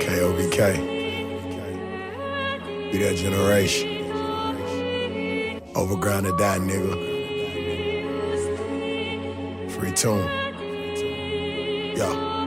KOBK. Be that generation. Overground to die, nigga. Free tune. Yeah.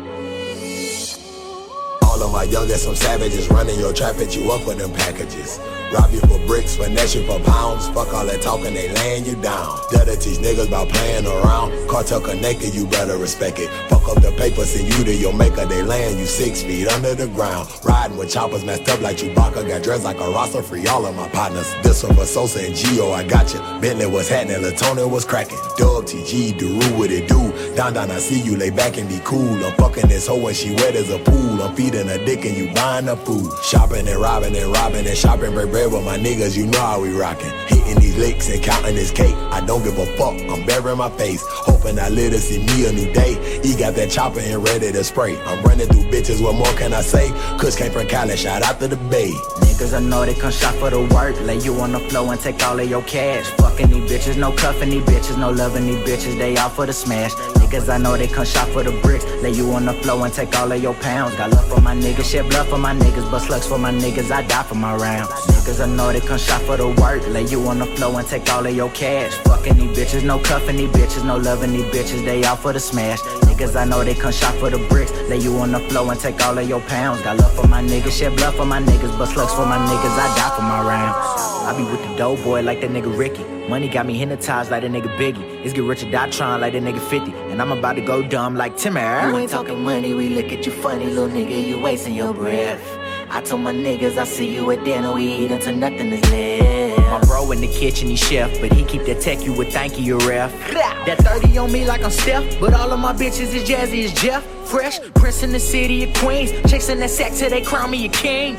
All of my youngest, some savages running your trap at you up with them packages. Rob you for bricks, finesse you for pounds. Fuck all that talking, they laying you down. That'll teach niggas about playing around. Cartel connected, you better respect it. Fuck up the paper, send you to your maker. They laying you six feet under the ground. Riding with choppers messed up like Chewbacca. Got dressed like a roster, free all of my partners. This one for Sosa and Gio, I got you. Bentley was happening, Latona was cracking. Dub TG, Duru, what it do? Down, down, I see you, lay back and be cool. I'm fucking this hoe when she wet as a pool. I'm feeding dick and you buying her food. Shopping and robbing and robbing and shopping, break bread with my niggas, you know how we rockin'. Hitting these licks and counting this cake. I don't give a fuck, I'm burying my face. Hoping I live to see me a new day. He got that chopper and ready to spray. I'm running through bitches, what more can I say? Cuz came from Cali, shout out to the bay. Niggas I know they come shop for the work. Lay you on the floor and take all of your cash. Fucking these bitches, no cuffing these bitches, no loving these bitches. They out for the smash. Niggas I know they come shop for the bricks. Lay you on the floor and take all of your pounds. Got love for my niggas, shed blood for my niggas, but slugs for my niggas. I die for my rounds. Niggas I know they come shop for the work. Lay you on the floor and take all of your cash. Fucking these bitches, no cuffing these bitches, no loving these bitches. They out for the smash. Niggas I know they come shop for the bricks. Lay you on the floor and take all of your pounds. Got love for my niggas, shed blood for my niggas, but slugs for my niggas. I die for my rounds. I be with the dope boy like that nigga Ricky. Money got me hypnotized like that nigga Biggie. It's get rich or die trying like that nigga 50. And I'm about to go dumb like Timmer. You ain't talking money, we look at you funny, little nigga, you wasting your breath. I told my niggas I see you at dinner, we eat until nothing is left. My bro in the kitchen, he chef, but he keep that tech you would thank you, ref. That 30 on me like I'm Steph, but all of my bitches is Jazzy, is Jeff. Fresh, Prince in the city of Queens, chasing that sack till they crown me a king.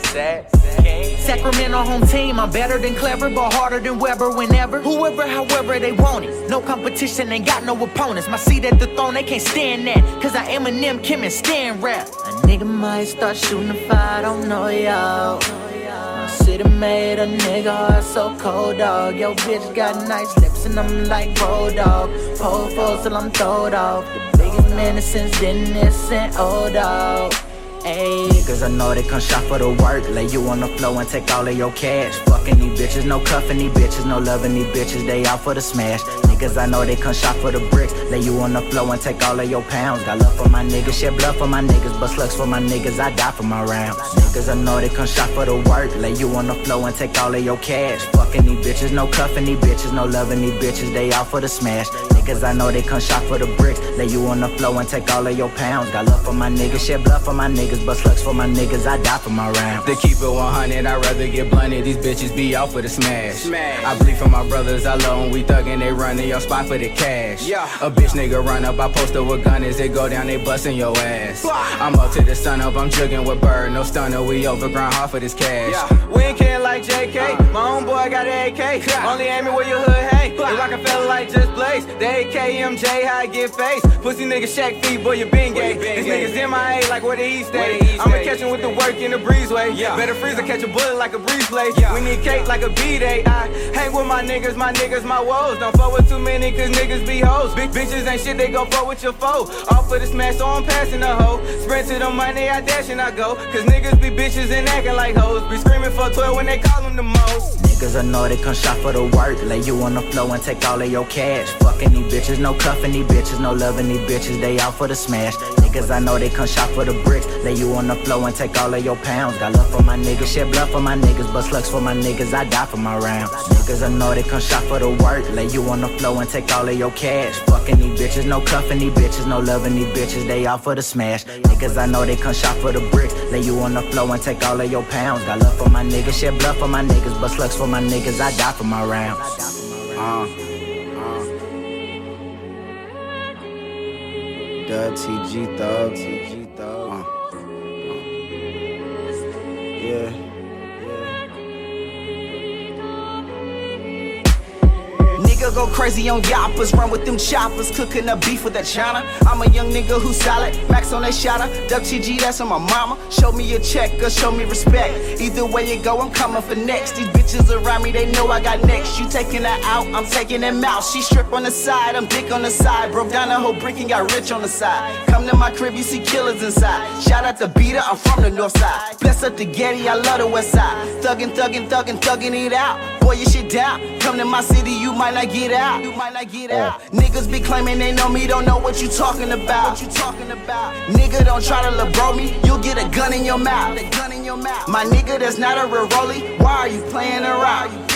Sacramento home team, I'm better than clever, but harder than Webber whenever. Whoever, however they want it. No competition, ain't got no opponents. My seat at the throne, they can't stand that. Cause I am a Eminem, Kim, and Stan rap. A nigga might start shooting a fire, I don't know y'all. My city made a nigga so cold, dog. Yo, bitch got nice lips and I'm like road dog. Pole foes till I'm throwed off. The biggest menace since Dennis and old dog. Ayy, niggas I know they come shop for the work. Lay you on the floor and take all of your cash. Fucking these bitches, no cuffing these bitches, no loving these bitches. They out for the smash. Niggas I know they come shop for the bricks. Lay you on the floor and take all of your pounds. Got love for my niggas, shed blood for my niggas, but slugs for my niggas. I die for my rounds. Niggas I know they come shop for the work. Lay you on the floor and take all of your cash. Fucking these bitches, no cuffing these bitches, no loving these bitches. They out for the smash. Niggas I know they come shop for the bricks. Lay you on the floor and take all of your pounds. Got love for my niggas, shed blood for my niggas, but slugs for my niggas. I die for my rounds. To keep it 100, I'd rather get blunted. These bitches be out for the smash. I bleed for my brothers, I love 'em, we thuggin', they running your spot for the cash. Yeah. A bitch nigga run up, I post up with gun as they go down, they bustin' your ass. I'm up to the sun up, I'm jugging with bird, no stunner, we overground hard for this cash. Yeah, we ain't kidding like JK. Uh. My own boy got an AK. Only aiming where your hood hang. They Roc-A-Fella like Just Blaze. The AKMJ, how I get face. Pussy nigga Shaq feet, boy, you been gay. These niggas MIA like where the East stay. I'ma catch him with the work in the breezeway. Yeah. Better freezer, catch a bullet like a breeze play. Yeah. We need cake like a B-day. I hang with my niggas, my niggas, my woes. Don't fuck with too many, cause niggas be hoes. Big bitches ain't shit, they go fuck with your foe. Off for the smash, so I'm passing the hoe. Sprint to the money, I dash and I go. Cause niggas be bitches and acting like hoes. Be screaming for 12 when they call them the most. Niggas I know they come shop for the work. Lay you on the floor and take all of your cash. Fucking these bitches, no cuffing these bitches, no loving these bitches. They out for the smash. Niggas I know they come shop for the bricks. Lay you on the floor and take all of your pounds. Got love for my niggas, shed blood for my niggas, but slugs for my niggas. I die for my rounds. Niggas I know they come shop for the work. Lay you on the floor and take all of your cash. Fucking these bitches, no cuffing these bitches, no loving these bitches. They out for the smash. Niggas I know they come shop for the bricks. Lay you on the floor and take all of your pounds. Got love for my niggas, shed blood for my niggas, but slugs for my niggas. I die for my rounds. Uh, uh. Dub TG Thug, TG Thug. Nigga go crazy on yappers, run with them choppers, cooking up beef with that China. I'm a young nigga who's solid, max on that shotter. Duck TG, that's on my mama. Show me a check or show me respect. Either way you go, I'm coming for next. These bitches around me, they know I got next. You taking that out, I'm taking them out. She strip on the side, I'm dick on the side. Broke down the whole brick and got rich on the side. Come to my crib, you see killers inside. Shout out to Beater, I'm from the north side. Bless up the Getty, I love the west side. Thuggin', thuggin', thuggin', thuggin' it out. Boy, you shit down. Come to my city, you might not get out. You might not get oh. out. Niggas be claiming they know me, don't know what you talking about. What you talking about? Nigga, don't try to libro me. You'll get a gun in your mouth. A gun in your mouth. My nigga, that's not a real rollie. Why are you playing around?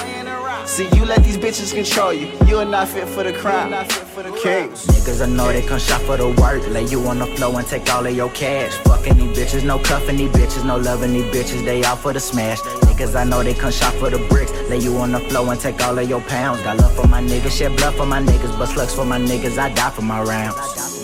See, you let these bitches control you. You are not fit for the crime. Not fit for the kings. Niggas I know they come shop for the work. Lay you on the floor and take all of your cash. Fucking these bitches, no cuffing these bitches, no loving these bitches. They out for the smash. Niggas I know they come shop for the bricks. Lay you on the floor and take all of your pounds. Got love for my niggas, shed blood for my niggas, but slugs for my niggas. I die for my rounds.